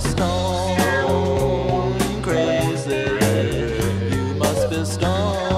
stone crazy. You must be stone